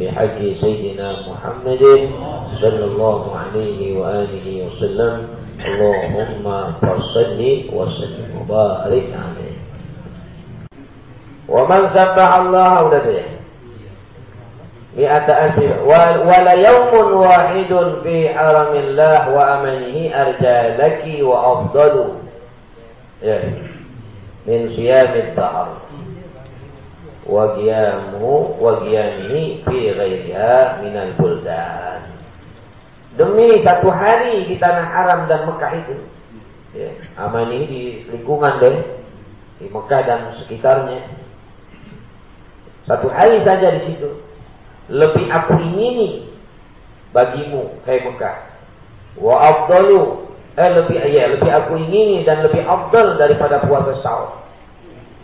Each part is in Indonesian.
بحق سيدنا محمد صلى الله عليه وآله وسلم. اللهم فصل وسلم وبارك عليه. ومن سبح الله ولده مئة ألف ولا يوم واحد في حرم الله وأمنه أرجى لك وأفضل. من صيام الدهر. Waqiyamuhu waqiyamihi fi ghairiha minal buldan. Demi satu hari di tanah haram dan Mekah itu. Ya, amani di lingkungan deh di Mekah dan sekitarnya. Satu hari saja di situ. Lebih aku ingini bagimu hai Mekah. Wa afdalu eh lebih ya lebih aku ingini dan lebih afdal daripada puasa setahun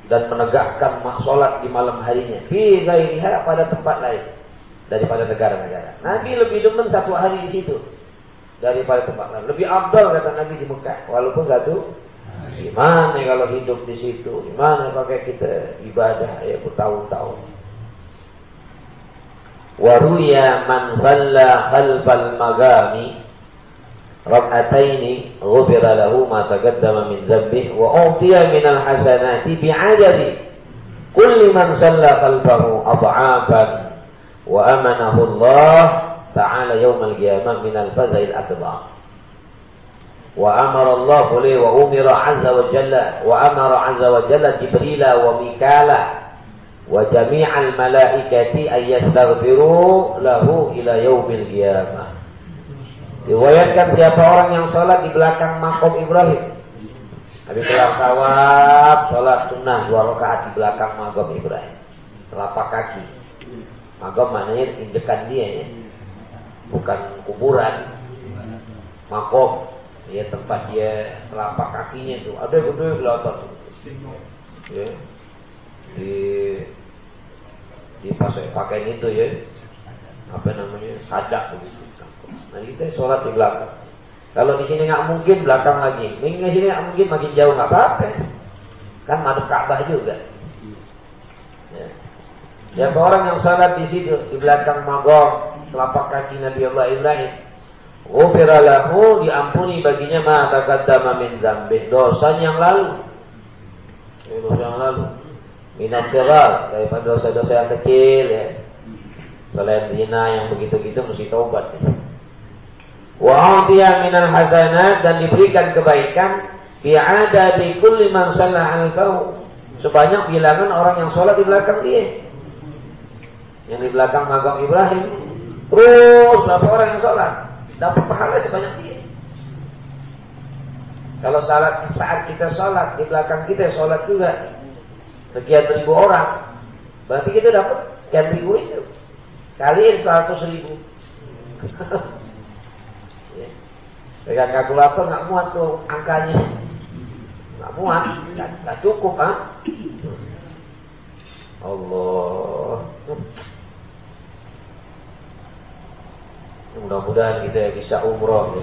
dan menegakkan sholat di malam harinya fi ghairiha pada tempat lain daripada negara-negara. Nabi lebih demen satu hari di situ daripada tempat lain. Lebih abdul kata Nabi di Mekah walaupun satu gimana kalau hidup di situ? Gimana pakai kita ibadah ya bertahun-tahun? Waruya man salla khalfal magami rak'ataini ghufira lahu ma taqaddama min dhanbihi wa utiya min al-hasanati bi'adadi kulli man salla qalbahu ad'afan wa amanahu Allah ta'ala yawm al-qiyamah min al-faza'il akbar wa amara Allah li wa umira 'azza wa jalla wa amara 'azza wa jalla Jibril wa Mikala Diwayatkan siapa orang yang sholat di belakang makom Ibrahim. Habis kelar sawab, sholat sunnah dua rakaat di belakang makom Ibrahim. Telapak kaki. Makom maknanya injekan dia ya. Bukan kuburan. Makom. Ya tempat dia telapak kakinya itu. Ada gede gelatan. Ya. Di di pakai itu ya. Apa namanya? Sadak begitu. Nah kita sholat di belakang. Kalau di sini nggak mungkin belakang lagi. Ini di sini nggak mungkin makin jauh nggak apa-apa. Kan madep Ka'bah juga. Ya. Siapa orang yang sholat di situ di belakang magom telapak kaki Nabi Allah Ibrahim. Ghufira lahu diampuni baginya ma taqaddama min dzambih dosa yang lalu. Dosa yang lalu. Minas daripada dosa-dosa yang kecil ya. Selain zina yang begitu-gitu mesti taubat. Ya. Wa minal hasanat dan diberikan kebaikan adadi kulli man shalla alfahu. Sebanyak bilangan orang yang sholat di belakang dia. Yang di belakang makam Ibrahim. Terus berapa orang yang sholat? Dapat pahala sebanyak dia. Kalau salat saat kita sholat di belakang kita sholat juga sekian ribu orang, berarti kita dapat sekian ribu itu kaliin seratus ribu. Pegang kalkulator nggak muat tuh angkanya. Nggak muat, nggak cukup ah. Allah. Mudah-mudahan kita bisa umroh.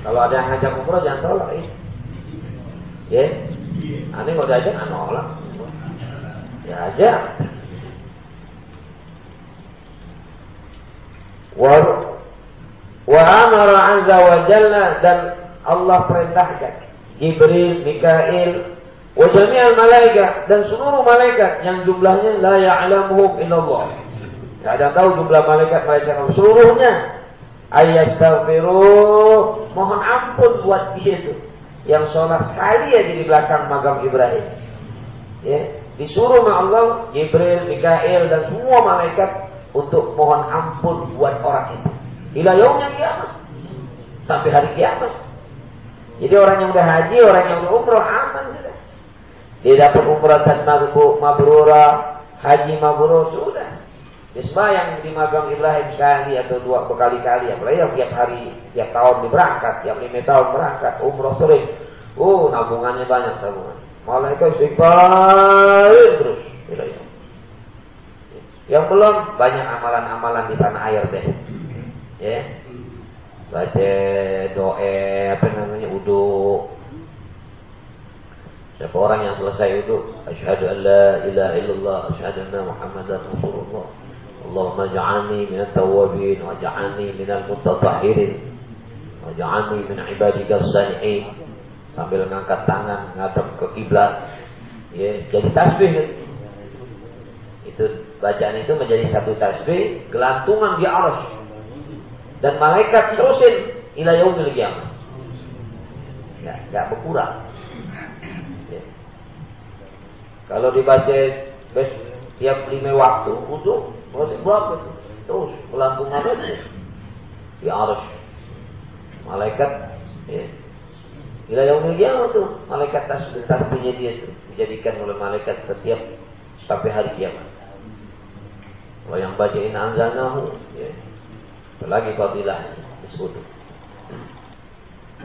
Kalau ada yang ngajak umroh jangan tolak ya. Ya. Aneh kalau diajak nggak nolak. Ya aja. War Wa amara azza wa jalla dan Allah perintahkan Jibril, Mikail, wa jami'al malaikat dan seluruh malaikat yang jumlahnya la ya'lamuhum illallah. Tidak ada tahu jumlah malaikat malaikat seluruhnya. Ayastaghfiru, mohon ampun buat dia itu. Yang sholat sekali aja di belakang magam Ibrahim. Ya, disuruh sama Allah, Jibril, Mikail dan semua malaikat untuk mohon ampun buat orang itu. Ila yaumnya kiamat. Sampai hari kiamat. Jadi orang yang udah haji, orang yang udah umroh aman sudah. Dia dapat umrah dan mabrura, haji mabrur sudah. Dia yang di magang Ibrahim sekali atau dua berkali-kali, apalagi yang tiap hari, tiap tahun berangkat, tiap lima tahun berangkat, umroh sering. Oh, nabungannya banyak tabungan. Malaikat istighfar terus. Yang belum banyak amalan-amalan di tanah air deh. Ya. Baca doa apa namanya udu. Siapa orang yang selesai itu asyhadu an la ilaha illallah asyhadu anna muhammadar rasulullah. Allahumma ja'alni min at-tawwabin wa ja'alni min al-mutatahhirin wa ja'alni min ibadika as-salihin sambil ngangkat tangan ngadep ke kiblat ya jadi tasbih kan? itu bacaan itu menjadi satu tasbih gelantungan di arus dan malaikat terusin ila yaumil qiyamah ya nggak berkurang ya. kalau dibaca bes, tiap lima waktu untuk masih berapa itu terus gelantungan aja di arus malaikat ya, Ila yaumil qiyamah tuh malaikat tasbih tasbihnya dia itu dijadikan oleh malaikat setiap sampai hari kiamat. Kalau yang bacain anzanahu ya. Lagi fadilah disebut.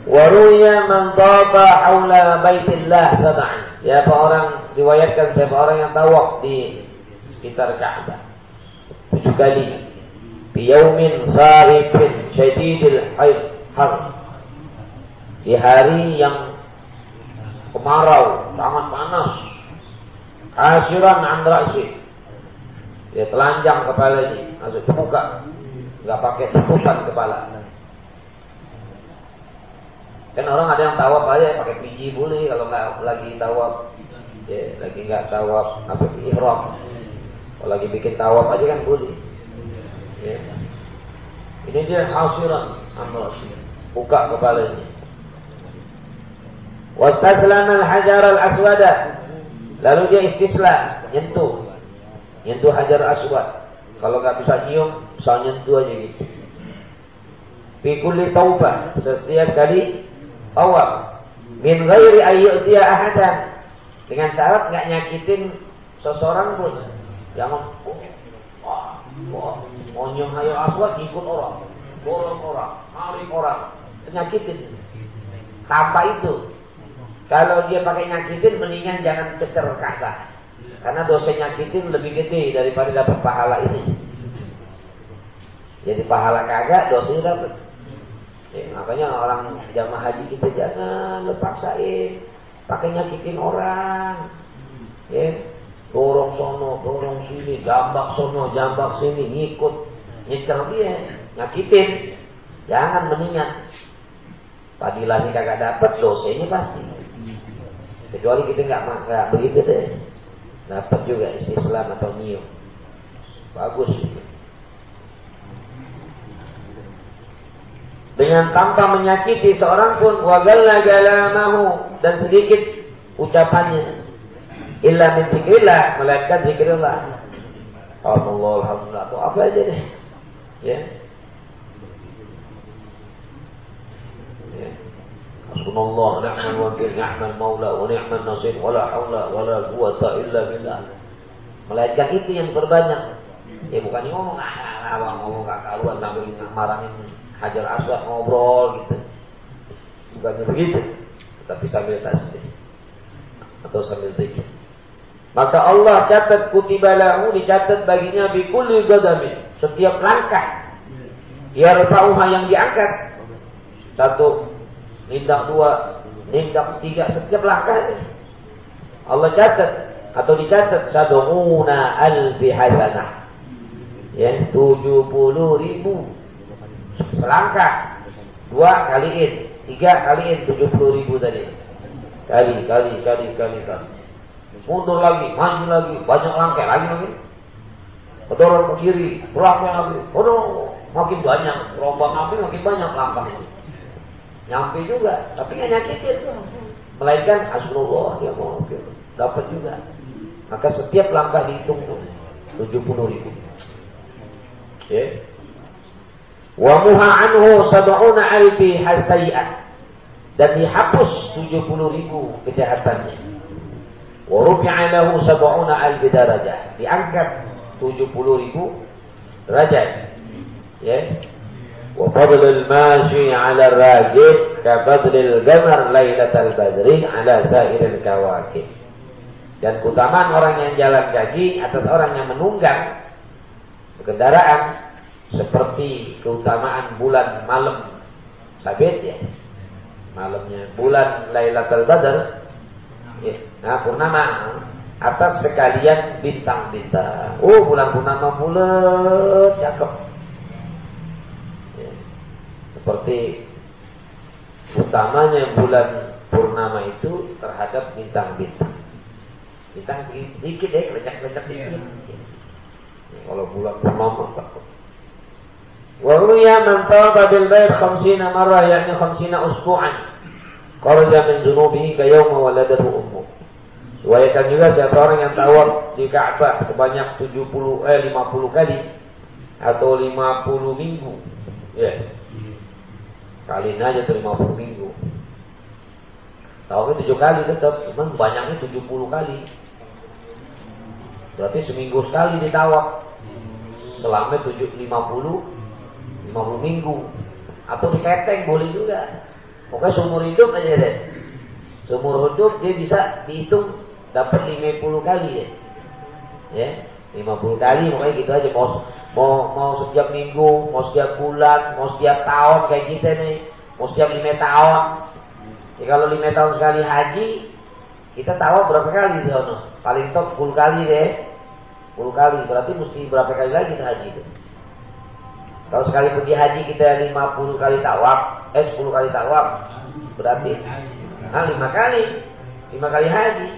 Waruya man tafa haula baitillah sab'an. Siapa orang riwayatkan siapa orang yang tawaf di sekitar Ka'bah tujuh kali. Biyaumin sarifin syadidil har di hari yang kemarau, sangat panas. Kasiran andrasi. Dia telanjang kepalanya, masuk terbuka. Enggak pakai tutupan kepala. Kan orang ada yang tawaf aja pakai biji boleh kalau nggak lagi tawaf. Ya, lagi nggak tawaf apa ihram. Kalau lagi bikin tawaf aja kan boleh. Ya. Ini dia hasiran amrasi. Buka kepalanya. Wastaslama al-hajar al-aswada. Lalu dia istislam, nyentuh. Nyentuh hajar aswad. Kalau nggak bisa nyium, bisa nyentuh aja gitu. Fi kulli taubah, setiap kali tawaf. Min ghairi ayyu'tiya ahadan. Dengan syarat nggak nyakitin seseorang pun. Jangan wah, wah, mau nyium hajar aswad ikut orang. Dorong orang, maling orang, nyakitin. Tanpa itu, kalau dia pakai nyakitin, mendingan jangan kecer kata. Karena dosa nyakitin lebih gede daripada dapat pahala ini. Jadi pahala kagak, dosanya dapat. Ya, makanya orang jamaah haji kita jangan lepaksain pakai nyakitin orang. Ya, dorong sono, dorong sini, jambak sono, jambak sini, ngikut, nyecer dia, nyakitin. Jangan mendingan. Padilahnya kagak dapat, dosanya pasti. Kecuali kita nggak nggak begitu deh. Dapat juga Islam atau nyium. Bagus. Dengan tanpa menyakiti seorang pun wagalla galamahu dan sedikit ucapannya illa min zikrillah melainkan zikrillah. Allah alhamdulillah atau apa aja deh. Ya. Hasbunallah ni'mal wakil ni'mal maula wa ni'mal nasir wala haula wala quwata illa billah. Melainkan itu yang berbanyak. Ya bukan ngomong ah, ah ngomong gak karuan sambil marahin Hajar Aswad ngobrol gitu. Bukannya begitu. Tapi sambil tasbih atau sambil zikir. Maka Allah catat kutibalahu dicatat baginya bi kulli setiap langkah. Yarfa'uha yang diangkat. Satu nindak dua, nindak tiga, setiap langkah Allah catat atau dicatat sadunguna alfi hasanah. Ya, tujuh puluh ribu selangkah. Dua kaliin, tiga kaliin tujuh puluh ribu tadi. Kali, kali, kali, kali, kali. Mundur lagi, maju lagi, banyak langkah lagi lagi. Kedorong ke kiri, belakang lagi. Aduh, makin banyak. Rombang api makin banyak langkah. Nyampe juga, tapi nggak nyakitin. Melainkan asrullah dia mau dapat juga. Maka setiap langkah dihitung tujuh puluh ribu. Ya. Wa muha anhu sab'una alfi hasayi'at. Dan dihapus tujuh puluh ribu kejahatannya. Wa rufi'a lahu sab'una alfi darajah. Diangkat tujuh puluh ribu derajat. Ya. Wa fadlul mashi 'ala ar-rajid ka fadlil qamar lailatal badri 'ala sa'iril kawakib. Dan keutamaan orang yang jalan kaki atas orang yang menunggang kendaraan seperti keutamaan bulan malam sabit ya. Malamnya bulan Lailatul Qadar ya. Nah, purnama atas sekalian bintang-bintang. Oh, bulan purnama bulat cakep seperti utamanya bulan purnama itu terhadap bintang-bintang. Bintang sedikit ya, kelecak-kelecak dikit. Ya, kalau bulan purnama takut. Tawaba bil bait 50 marrah yakni 50 usbu'an. Kharaja min dhunubihi ka yawma waladatu ummu. Riwayatkan juga siapa orang yang tawaf di Ka'bah sebanyak 70 eh 50 kali atau 50 minggu. Ya. Kaliin aja tuh 50 minggu. Tawafnya tujuh kali tetap, cuman banyaknya 70 kali. Berarti seminggu sekali ditawaf. Selama 7, 50, 50 minggu. Atau diketeng boleh juga. Pokoknya seumur hidup aja deh. Seumur hidup dia bisa dihitung dapat 50 kali ya. Ya, 50 kali pokoknya gitu aja mau mau mau setiap minggu, mau setiap bulan, mau setiap tahun kayak kita nih, mau setiap lima tahun. Ya, kalau lima tahun sekali haji, kita tahu berapa kali di? Paling top 10 kali deh. 10 kali, berarti mesti berapa kali lagi kita haji itu? Kalau sekali pergi haji kita 50 kali tawaf, eh 10 kali tawaf, berarti nah 5 kali, 5 kali haji.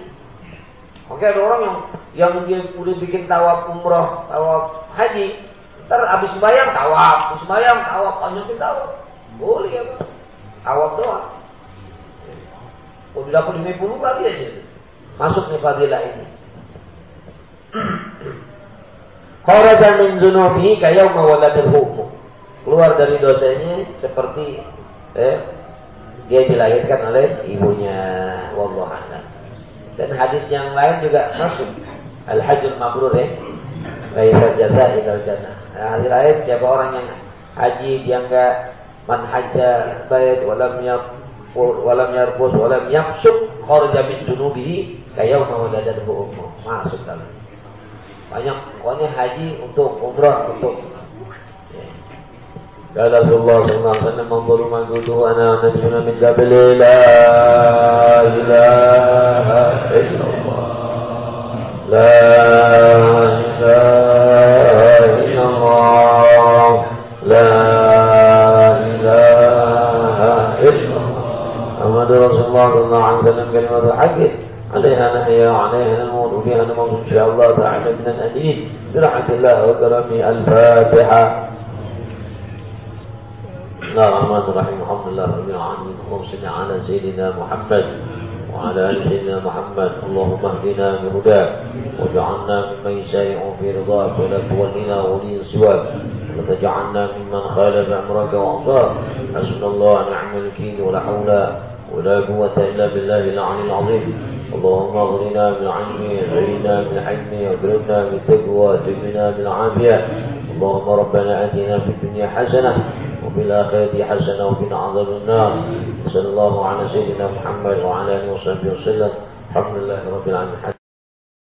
Oke ada orang yang yang dia udah bikin tawaf umroh, tawaf haji, Ntar habis sembahyang tawaf, habis sembahyang tawaf, lanjutin tawaf. Boleh ya Pak. Tawaf doang. Oh, dapat 50 kali aja. Masuk nih fadilah ini. Kharaja min zunubihi kayawma waladil hukum. Keluar dari dosanya seperti eh, dia dilahirkan oleh ibunya. Wallahu. Dan hadis yang lain juga masuk. Al-Hajjul Mabrur ya. Baiklah jasa ilal jannah. Nah, hari lain siapa orang yang haji dia enggak man hajja bait walam yaqul walam yarfus walam yafsuk kharaja min dunubihi kayauma waladatuhu ummu. Masuk dalam. Banyak pokoknya haji untuk umrah untuk قال رسول الله صلى الله عليه وسلم انظر من قلت أنا نبينا من قبل لا إله إلا الله. لا إله إلا الله. لا إله إلا الله. محمد رسول الله صلى الله عليه وسلم كلمة الحق. عليها نحيا وعليها نموت وفيها نموت إن شاء الله تعالى من الادين برحمة الله وكرمه. الفاتحة. الله الرحمن الرحيم. الحمد لله رب العالمين. اللهم صل على سيدنا محمد وعلى آل سيدنا محمد. اللهم اهدنا بهداك واجعلنا ممن يسارع في رضاك ولا تولنا ولي سواك. ولا تجعلنا ممن خالف أمرك وعصاك. حسبنا الله ونعم الوكيل. ولا حول ولا قوة إلا بالله العلي العظيم. اللهم اغننا بالعلم اغننا بالحلم واكرمنا بالتقوى تبنا بالعافية. اللهم ربنا آتنا في الدنيا حسنة وفي الآخرة حسنة وقنا عذاب النار. صلى الله على سيدنا محمد وعلى آله وصحبه وسلم. الحمد لله رب العالمين.